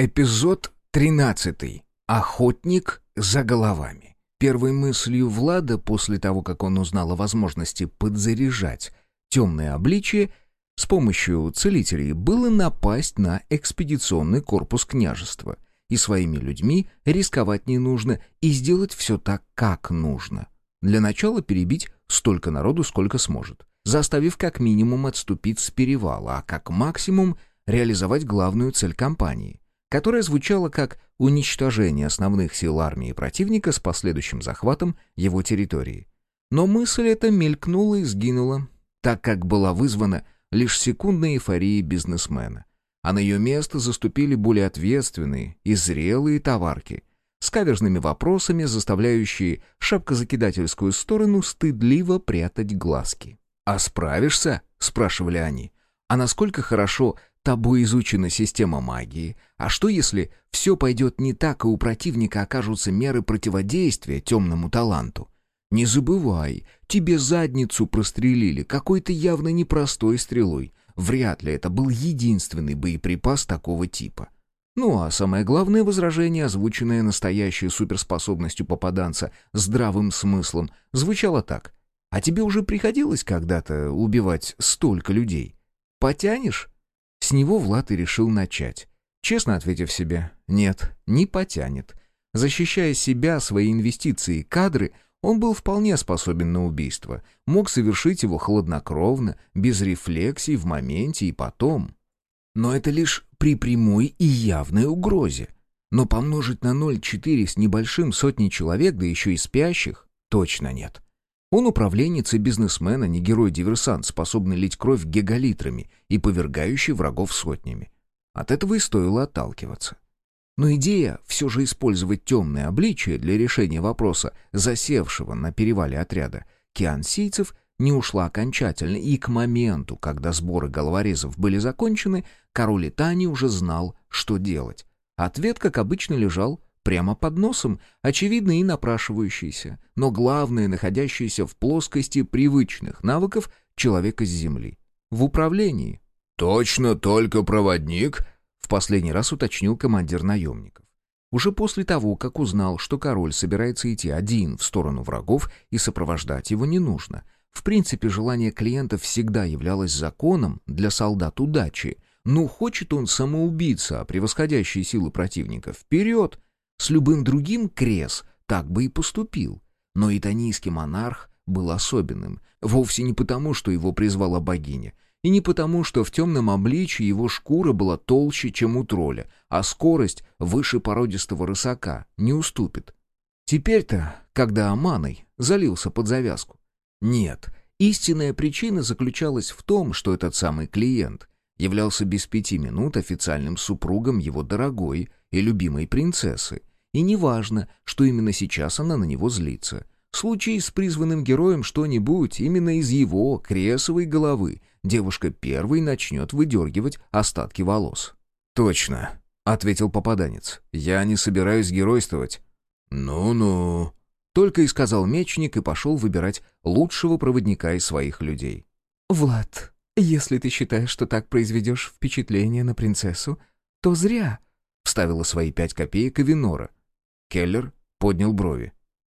Эпизод 13. Охотник за головами. Первой мыслью Влада после того, как он узнал о возможности подзаряжать темное обличие с помощью целителей, было напасть на экспедиционный корпус княжества. И своими людьми рисковать не нужно, и сделать все так, как нужно. Для начала перебить столько народу, сколько сможет, заставив как минимум отступить с перевала, а как максимум реализовать главную цель кампании — которая звучала как уничтожение основных сил армии противника с последующим захватом его территории. Но мысль эта мелькнула и сгинула, так как была вызвана лишь секундной эйфорией бизнесмена. А на ее место заступили более ответственные и зрелые товарки, с каверзными вопросами, заставляющие шапкозакидательскую сторону стыдливо прятать глазки. «А справишься?» — спрашивали они. «А насколько хорошо тобой изучена система магии. А что если все пойдет не так, и у противника окажутся меры противодействия темному таланту? Не забывай, тебе задницу прострелили какой-то явно непростой стрелой. Вряд ли это был единственный боеприпас такого типа. Ну а самое главное возражение, озвученное настоящей суперспособностью попаданца здравым смыслом, звучало так. «А тебе уже приходилось когда-то убивать столько людей? Потянешь?» С него Влад и решил начать. Честно ответив себе, нет, не потянет. Защищая себя, свои инвестиции и кадры, он был вполне способен на убийство. Мог совершить его хладнокровно, без рефлексий, в моменте и потом. Но это лишь при прямой и явной угрозе. Но помножить на 0,4 с небольшим сотни человек, да еще и спящих, точно нет. Он управленец и бизнесмен, а не герой-диверсант, способный лить кровь гигалитрами и повергающий врагов сотнями. От этого и стоило отталкиваться. Но идея все же использовать темное обличие для решения вопроса, засевшего на перевале отряда, киансийцев не ушла окончательно, и к моменту, когда сборы головорезов были закончены, король Итани уже знал, что делать. Ответ, как обычно, лежал прямо под носом, очевидно и напрашивающийся, но главное, находящийся в плоскости привычных навыков человека с Земли. В управлении. «Точно только проводник?» — в последний раз уточнил командир наемников. Уже после того, как узнал, что король собирается идти один в сторону врагов и сопровождать его не нужно. В принципе, желание клиента всегда являлось законом для солдат удачи. Ну, хочет он самоубиться, а превосходящие силы противника, вперед! С любым другим Крес так бы и поступил. Но итанийский монарх был особенным. Вовсе не потому, что его призвала богиня. И не потому, что в темном обличье его шкура была толще, чем у тролля, а скорость выше породистого рысака не уступит. Теперь-то, когда Аманой залился под завязку. Нет, истинная причина заключалась в том, что этот самый клиент являлся без пяти минут официальным супругом его дорогой и любимой принцессы, и неважно, что именно сейчас она на него злится. Случай с призванным героем что-нибудь именно из его кресовой головы девушка первой начнет выдергивать остатки волос. «Точно», — ответил попаданец. «Я не собираюсь геройствовать». «Ну-ну», — только и сказал мечник и пошел выбирать лучшего проводника из своих людей. «Влад, если ты считаешь, что так произведешь впечатление на принцессу, то зря», — вставила свои пять копеек и Винора. Келлер поднял брови.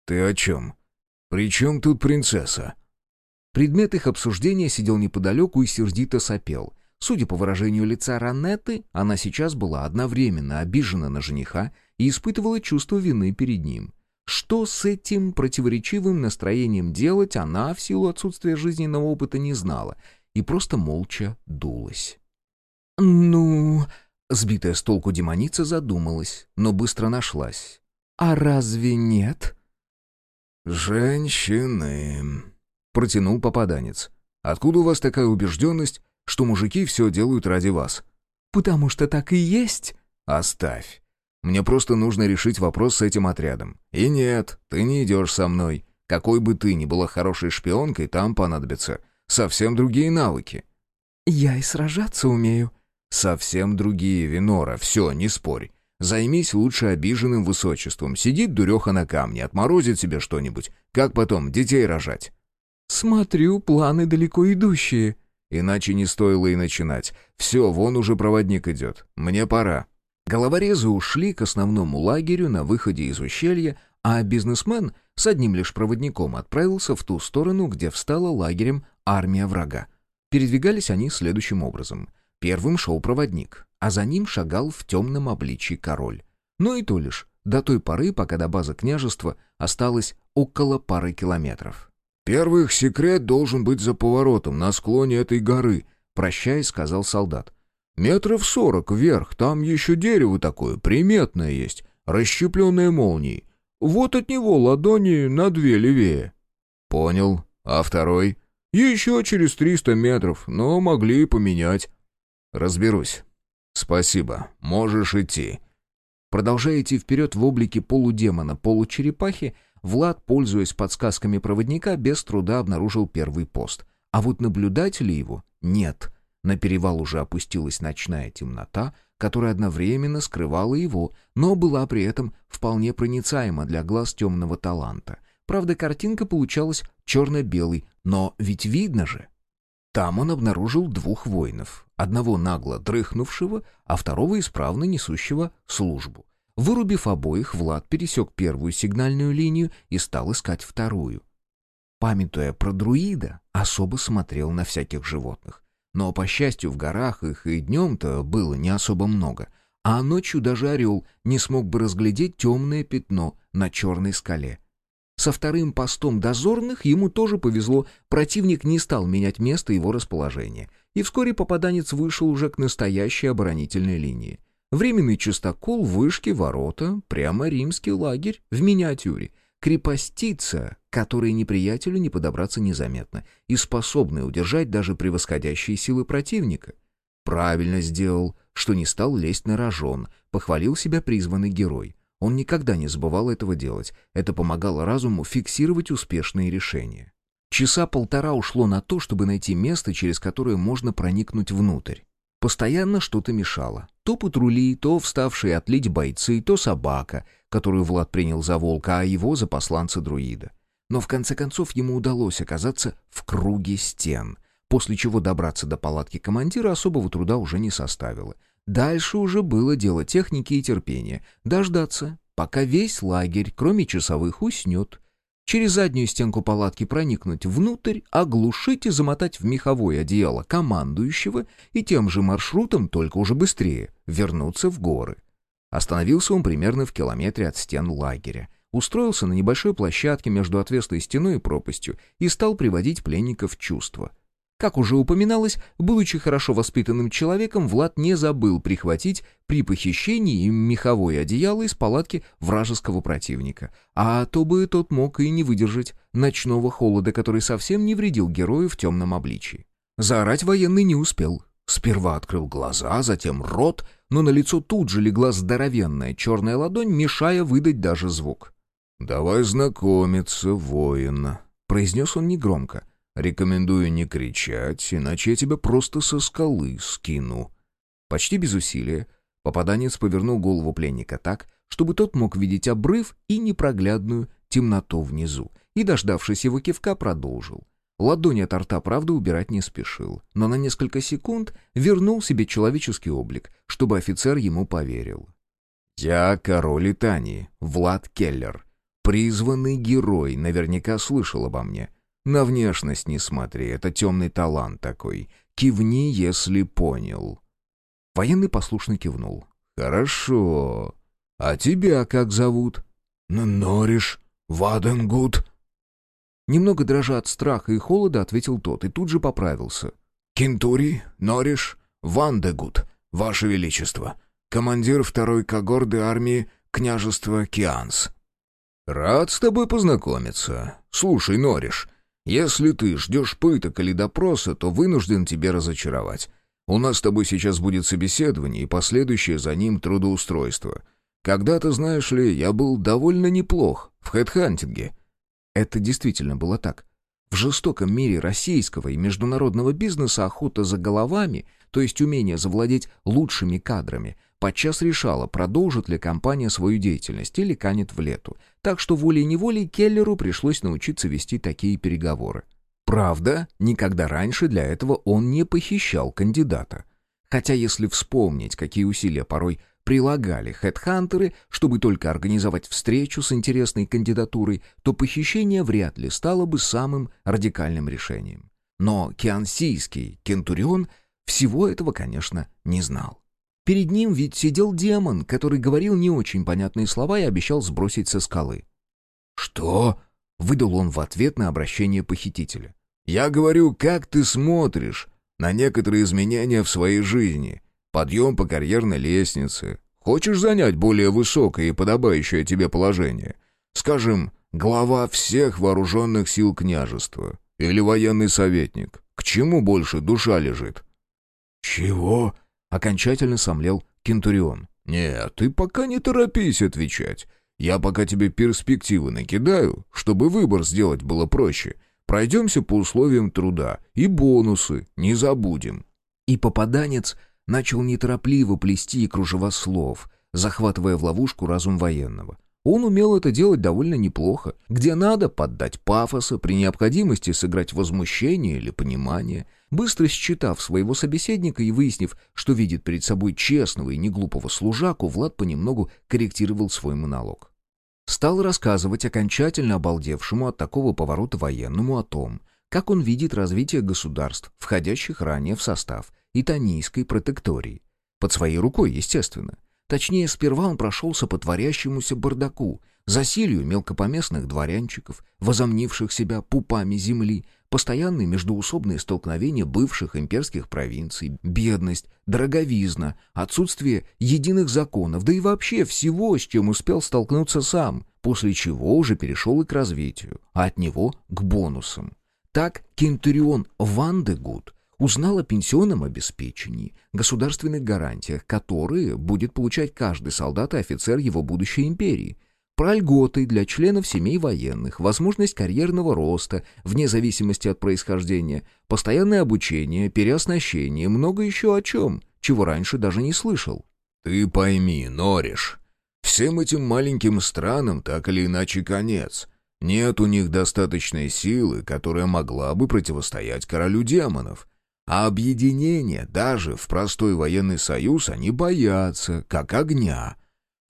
«Ты о чем? При чем тут принцесса?» Предмет их обсуждения сидел неподалеку и сердито сопел. Судя по выражению лица Ранетты, она сейчас была одновременно обижена на жениха и испытывала чувство вины перед ним. Что с этим противоречивым настроением делать, она, в силу отсутствия жизненного опыта, не знала и просто молча дулась. «Ну...» — сбитая с толку демоница задумалась, но быстро нашлась. «А разве нет?» «Женщины», — протянул попаданец. «Откуда у вас такая убежденность, что мужики все делают ради вас?» «Потому что так и есть». «Оставь. Мне просто нужно решить вопрос с этим отрядом. И нет, ты не идешь со мной. Какой бы ты ни была хорошей шпионкой, там понадобятся совсем другие навыки». «Я и сражаться умею». «Совсем другие, Винора, все, не спорь. Займись лучше обиженным высочеством. Сидит дуреха на камне, отморозит себе что-нибудь. Как потом детей рожать?» «Смотрю, планы далеко идущие». «Иначе не стоило и начинать. Все, вон уже проводник идет. Мне пора». Головорезы ушли к основному лагерю на выходе из ущелья, а бизнесмен с одним лишь проводником отправился в ту сторону, где встала лагерем армия врага. Передвигались они следующим образом. Первым шел проводник, а за ним шагал в темном обличии король. Но и то лишь, до той поры, пока до базы княжества осталось около пары километров. «Первый их секрет должен быть за поворотом, на склоне этой горы», — прощаясь, сказал солдат. «Метров сорок вверх, там еще дерево такое, приметное есть, расщепленное молнией. Вот от него ладони на две левее». «Понял. А второй?» «Еще через триста метров, но могли и поменять». «Разберусь. Спасибо. Можешь идти». Продолжая идти вперед в облике полудемона, получерепахи, Влад, пользуясь подсказками проводника, без труда обнаружил первый пост. А вот наблюдателей его нет. На перевал уже опустилась ночная темнота, которая одновременно скрывала его, но была при этом вполне проницаема для глаз темного таланта. Правда, картинка получалась черно-белой, но ведь видно же. Там он обнаружил двух воинов. Одного нагло дрыхнувшего, а второго исправно несущего службу. Вырубив обоих, Влад пересек первую сигнальную линию и стал искать вторую. Памятуя про друида, особо смотрел на всяких животных. Но, по счастью, в горах их и днем-то было не особо много, а ночью даже орел не смог бы разглядеть темное пятно на черной скале. Со вторым постом дозорных ему тоже повезло, противник не стал менять место его расположения, и вскоре попаданец вышел уже к настоящей оборонительной линии. Временный частокол, вышки, ворота, прямо римский лагерь в миниатюре. Крепостица, которой неприятелю не подобраться незаметно, и способная удержать даже превосходящие силы противника. Правильно сделал, что не стал лезть на рожон, похвалил себя призванный герой. Он никогда не забывал этого делать. Это помогало разуму фиксировать успешные решения. Часа полтора ушло на то, чтобы найти место, через которое можно проникнуть внутрь. Постоянно что-то мешало. То патрули, то вставшие отлить бойцы, то собака, которую Влад принял за волка, а его за посланца друида. Но в конце концов ему удалось оказаться в круге стен, после чего добраться до палатки командира особого труда уже не составило. Дальше уже было дело техники и терпения. Дождаться, пока весь лагерь, кроме часовых, уснет. Через заднюю стенку палатки проникнуть внутрь, оглушить и замотать в меховое одеяло командующего и тем же маршрутом, только уже быстрее, вернуться в горы. Остановился он примерно в километре от стен лагеря. Устроился на небольшой площадке между отвесной стеной и пропастью и стал приводить пленников в чувство — как уже упоминалось, будучи хорошо воспитанным человеком, Влад не забыл прихватить при похищении им меховое одеяло из палатки вражеского противника. А то бы тот мог и не выдержать ночного холода, который совсем не вредил герою в темном обличии. Заорать военный не успел. Сперва открыл глаза, затем рот, но на лицо тут же легла здоровенная черная ладонь, мешая выдать даже звук. «Давай знакомиться, воин», — произнес он негромко — Рекомендую не кричать, иначе я тебя просто со скалы скину». Почти без усилия попаданец повернул голову пленника так, чтобы тот мог видеть обрыв и непроглядную темноту внизу, и, дождавшись его кивка, продолжил. Ладони от рта, правда, убирать не спешил, но на несколько секунд вернул себе человеческий облик, чтобы офицер ему поверил. «Я король Итании, Влад Келлер. Призванный герой, наверняка слышал обо мне. На внешность не смотри, это темный талант такой. Кивни, если понял». Военный послушно кивнул. «Хорошо. А тебя как зовут?» «Нориш Вандегуд». Немного дрожа от страха и холода, ответил тот и тут же поправился. «Кентури Нориш Вандегуд, Ваше Величество, командир второй когорды армии княжества Кианс». «Рад с тобой познакомиться. Слушай, Нориш, если ты ждешь пыток или допроса, то вынужден тебе разочаровать. У нас с тобой сейчас будет собеседование и последующее за ним трудоустройство. Когда-то, знаешь ли, я был довольно неплох в хедхантинге». Это действительно было так. В жестоком мире российского и международного бизнеса охота за головами, то есть умение завладеть лучшими кадрами, подчас решала, продолжит ли компания свою деятельность или канет в лету. Так что волей-неволей Келлеру пришлось научиться вести такие переговоры. Правда, никогда раньше для этого он не похищал кандидата. Хотя если вспомнить, какие усилия порой прилагали хедхантеры, чтобы только организовать встречу с интересной кандидатурой, то похищение вряд ли стало бы самым радикальным решением. Но киансийский кентурион всего этого, конечно, не знал. Перед ним ведь сидел демон, который говорил не очень понятные слова и обещал сбросить со скалы. «Что?» — выдал он в ответ на обращение похитителя. «Я говорю, как ты смотришь на некоторые изменения в своей жизни. Подъем по карьерной лестнице. Хочешь занять более высокое и подобающее тебе положение? Скажем, глава всех вооруженных сил княжества. Или военный советник. К чему больше душа лежит?» «Чего?» — окончательно сомлел Кентурион. «Нет, ты пока не торопись отвечать. Я пока тебе перспективы накидаю, чтобы выбор сделать было проще. Пройдемся по условиям труда. И бонусы не забудем». И попаданец начал неторопливо плести кружева слов, захватывая в ловушку разум военного. Он умел это делать довольно неплохо. Где надо, поддать пафоса, при необходимости сыграть возмущение или понимание. Быстро считав своего собеседника и выяснив, что видит перед собой честного и неглупого служаку, Влад понемногу корректировал свой монолог. Стал рассказывать окончательно обалдевшему от такого поворота военному о том, как он видит развитие государств, входящих ранее в состав Итанийской протектории. Под своей рукой, естественно. Точнее, сперва он прошелся по творящемуся бардаку, засилью мелкопоместных дворянчиков, возомнивших себя пупами земли, постоянные междуусобные столкновения бывших имперских провинций, бедность, дороговизна, отсутствие единых законов, да и вообще всего, с чем успел столкнуться сам, после чего уже перешел и к развитию, а от него к бонусам. Так Кентурион Вандегуд узнал о пенсионном обеспечении, государственных гарантиях, которые будет получать каждый солдат и офицер его будущей империи, про льготы для членов семей военных, возможность карьерного роста вне зависимости от происхождения, постоянное обучение, переоснащение, много еще о чем, чего раньше даже не слышал. «Ты пойми, Нориш, всем этим маленьким странам так или иначе конец. Нет у них достаточной силы, которая могла бы противостоять королю демонов. А объединение, даже в простой военный союз, они боятся, как огня.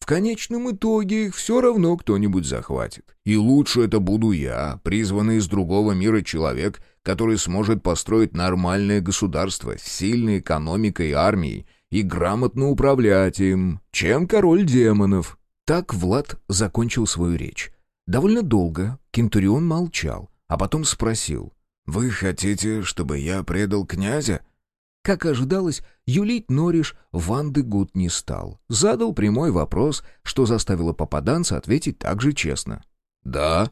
В конечном итоге их все равно кто-нибудь захватит. И лучше это буду я, призванный из другого мира человек, который сможет построить нормальное государство с сильной экономикой и армией и грамотно управлять им, чем король демонов. Так Влад закончил свою речь. Довольно долго Кентурион молчал, а потом спросил — «Вы хотите, чтобы я предал князя?» Как ожидалось, юлить Нориш Ванды Гуд не стал. Задал прямой вопрос, что заставило попаданца ответить так же честно. «Да.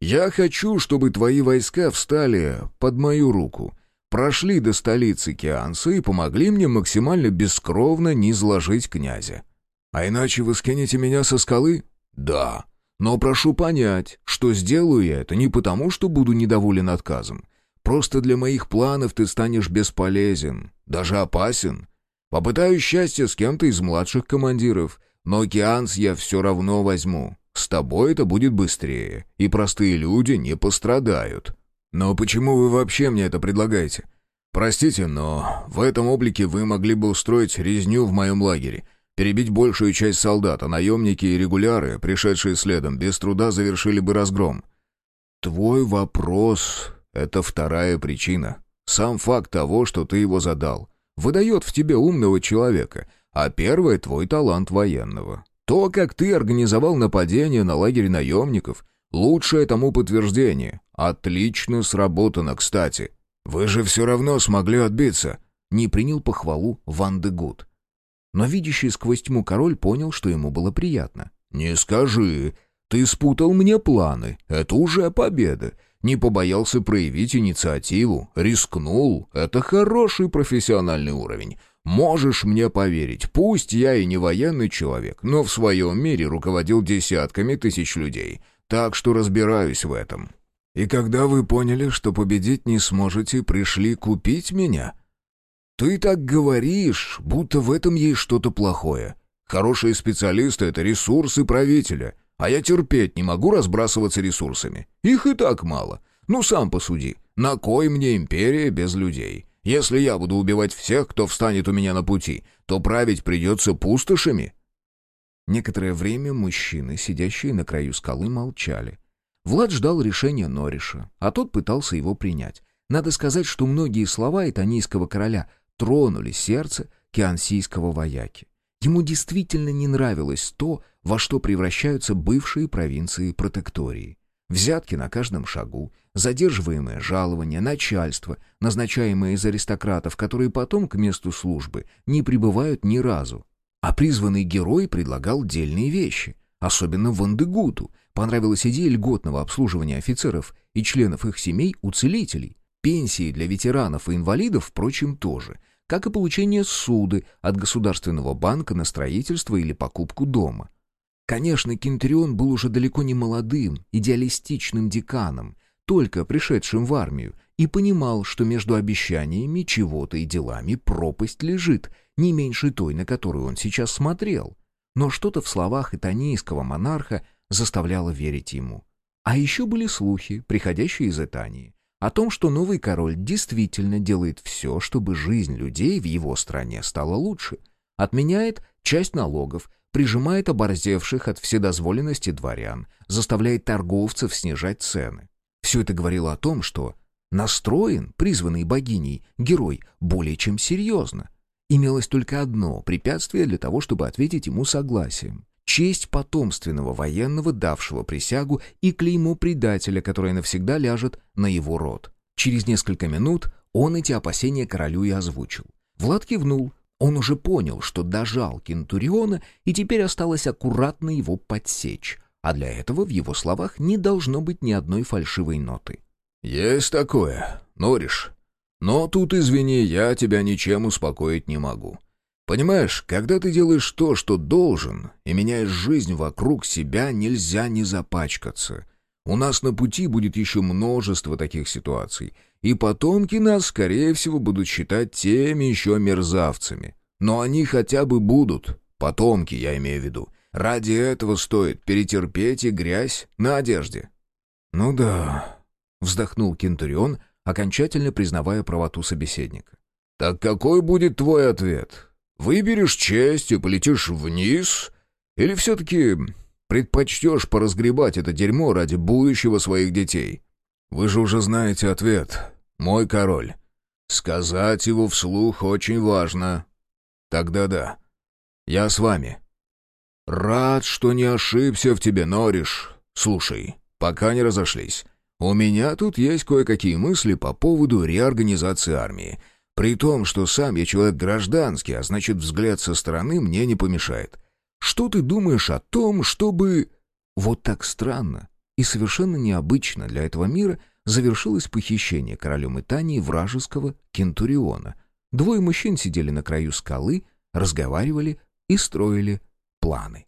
Я хочу, чтобы твои войска встали под мою руку, прошли до столицы Кианса и помогли мне максимально бескровно не изложить князя. А иначе вы скинете меня со скалы?» «Да. Но прошу понять, что сделаю я это не потому, что буду недоволен отказом. Просто для моих планов ты станешь бесполезен, даже опасен. Попытаюсь счастье с кем-то из младших командиров, но океанс я все равно возьму. С тобой это будет быстрее, и простые люди не пострадают. Но почему вы вообще мне это предлагаете? Простите, но в этом облике вы могли бы устроить резню в моем лагере, перебить большую часть солдат, а наемники и регуляры, пришедшие следом, без труда завершили бы разгром. Твой вопрос это вторая причина. Сам факт того, что ты его задал, выдает в тебе умного человека, а первое — твой талант военного. То, как ты организовал нападение на лагерь наемников, лучшее тому подтверждение. Отлично сработано, кстати. Вы же все равно смогли отбиться. Не принял похвалу Ван де Гуд. Но видящий сквозь тьму король понял, что ему было приятно. «Не скажи. Ты спутал мне планы. Это уже победа. Не побоялся проявить инициативу, рискнул. Это хороший профессиональный уровень. Можешь мне поверить, пусть я и не военный человек, но в своем мире руководил десятками тысяч людей, так что разбираюсь в этом. И когда вы поняли, что победить не сможете, пришли купить меня? Ты так говоришь, будто в этом есть что-то плохое. Хорошие специалисты — это ресурсы правителя. А я терпеть не могу разбрасываться ресурсами. Их и так мало. Ну, сам посуди. На кой мне империя без людей? Если я буду убивать всех, кто встанет у меня на пути, то править придется пустошами». Некоторое время мужчины, сидящие на краю скалы, молчали. Влад ждал решения Нориша, а тот пытался его принять. Надо сказать, что многие слова итанийского короля тронули сердце киансийского вояки. Ему действительно не нравилось то, во что превращаются бывшие провинции протектории. Взятки на каждом шагу, задерживаемое жалование, начальство, назначаемое из аристократов, которые потом к месту службы не прибывают ни разу. А призванный герой предлагал дельные вещи, особенно Вандегуту. Понравилась идея льготного обслуживания офицеров и членов их семей у целителей. Пенсии для ветеранов и инвалидов, впрочем, тоже. Как и получение суды от Государственного банка на строительство или покупку дома. Конечно, Кентрион был уже далеко не молодым, идеалистичным деканом, только пришедшим в армию, и понимал, что между обещаниями чего-то и делами пропасть лежит, не меньше той, на которую он сейчас смотрел. Но что-то в словах итанийского монарха заставляло верить ему. А еще были слухи, приходящие из Итании, о том, что новый король действительно делает все, чтобы жизнь людей в его стране стала лучше. Отменяет часть налогов, прижимает оборзевших от вседозволенности дворян, заставляет торговцев снижать цены. Все это говорило о том, что настроен, призванный богиней, герой более чем серьезно. Имелось только одно препятствие для того, чтобы ответить ему согласием. Честь потомственного военного, давшего присягу, и клеймо предателя, которое навсегда ляжет на его род. Через несколько минут он эти опасения королю и озвучил. Влад кивнул, он уже понял, что дожал Кентуриона, и теперь осталось аккуратно его подсечь, а для этого в его словах не должно быть ни одной фальшивой ноты. «Есть такое, Нориш. Но тут, извини, я тебя ничем успокоить не могу. Понимаешь, когда ты делаешь то, что должен, и меняешь жизнь вокруг себя, нельзя не запачкаться. У нас на пути будет еще множество таких ситуаций, и потомки нас, скорее всего, будут считать теми еще мерзавцами. Но они хотя бы будут, потомки, я имею в виду. Ради этого стоит перетерпеть и грязь на одежде». «Ну да», — вздохнул Кентурион, окончательно признавая правоту собеседника. «Так какой будет твой ответ? Выберешь честь и полетишь вниз? Или все-таки предпочтешь поразгребать это дерьмо ради будущего своих детей? Вы же уже знаете ответ, мой король. Сказать его вслух очень важно. Тогда да, я с вами. Рад, что не ошибся в тебе, Нориш. Слушай, пока не разошлись. У меня тут есть кое-какие мысли по поводу реорганизации армии — при том, что сам я человек гражданский, а значит, взгляд со стороны мне не помешает. Что ты думаешь о том, чтобы...» Вот так странно и совершенно необычно для этого мира завершилось похищение королем Итании вражеского Кентуриона. Двое мужчин сидели на краю скалы, разговаривали и строили планы.